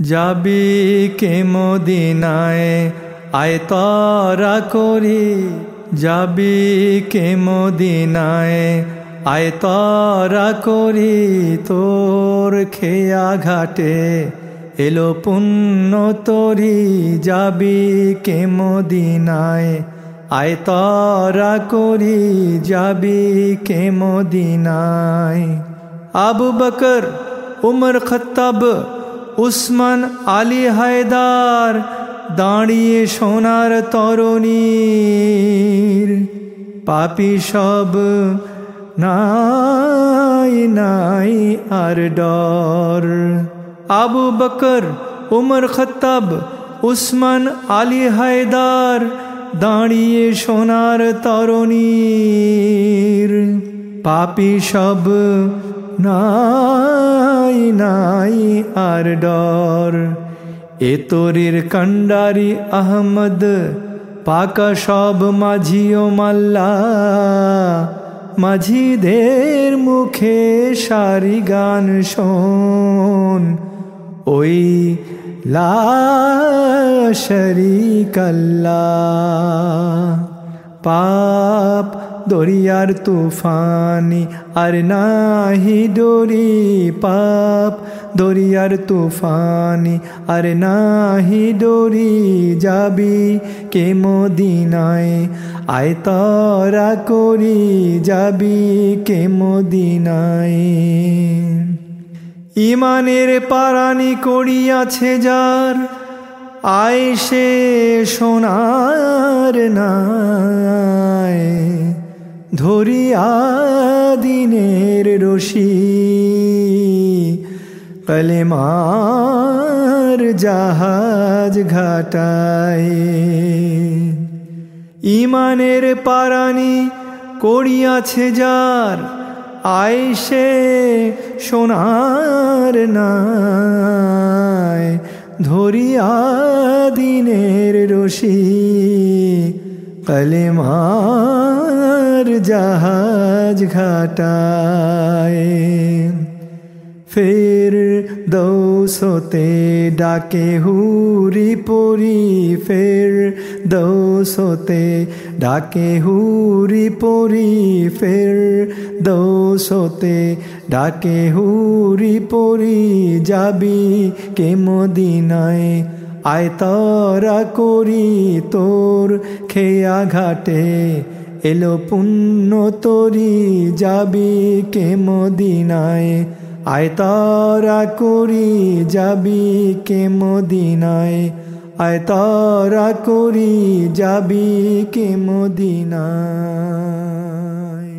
যাবি কে মদিনায়? আয় তরা করি। যাবি কে মদিনায়? আয় তরা করি। তোর খেয়া ঘাটে এলো পুণ্য তরি। যাবি কে মদিনায়? আয় তরা করি। যাবি কে মদিনায়? আবু বকর, উমর খত্তাব উসমান আলী হায়দার দাঁড়িয়ে সোনার তরণীর। পাপি সব নাই নাই আর ডর। আবু বকর, উমর খত্তাব, উসমান আলী হায়দার দাঁড়িয়ে সোনার তরণীর। পাপি সব নাই নাই আর ডর। এ তোরির কন্ডারি আহমদ, পাকা সব মাঝিও মাল্লা। মাঝিদের মুখে সারি গান শোন। ওই লাশরি কল্লা পাপ দরিয়ার তুফানি, আর নাহি ডরি পাপ। দরিয়ার তুফানি, আর নাহি ডরি যাবি কে মদিনায়? আয় তরা করি যাবি কে মদিনায়। ইমানের পারানি করিয়াছে যার, আয় সে সোনার নাই ধরিয়া দিনের রশি, কলেমার জাহাজ ঘাটায়। ইমানের পারানি করিয়াছে যার আয়সে সোনার নাই। ধরিয়া দিনের রশি কলেমার জাহাজ ঘাটায়। ফের দৌসতে ডাকে হুরি পরি, ফের দৌসতে ডাকে হুরি পরি, ফের দৌসতে ডাকে হুরি পরি, যাবি কে মদিনায় আয় তরা করি তোর খেয়া ঘাটে এলো পুণ্য তরি যাবি কে মদিনায়। আয় তারা করি যাবি কে মদিনায়। আয় তারা করি যাবি কে মদিনায়।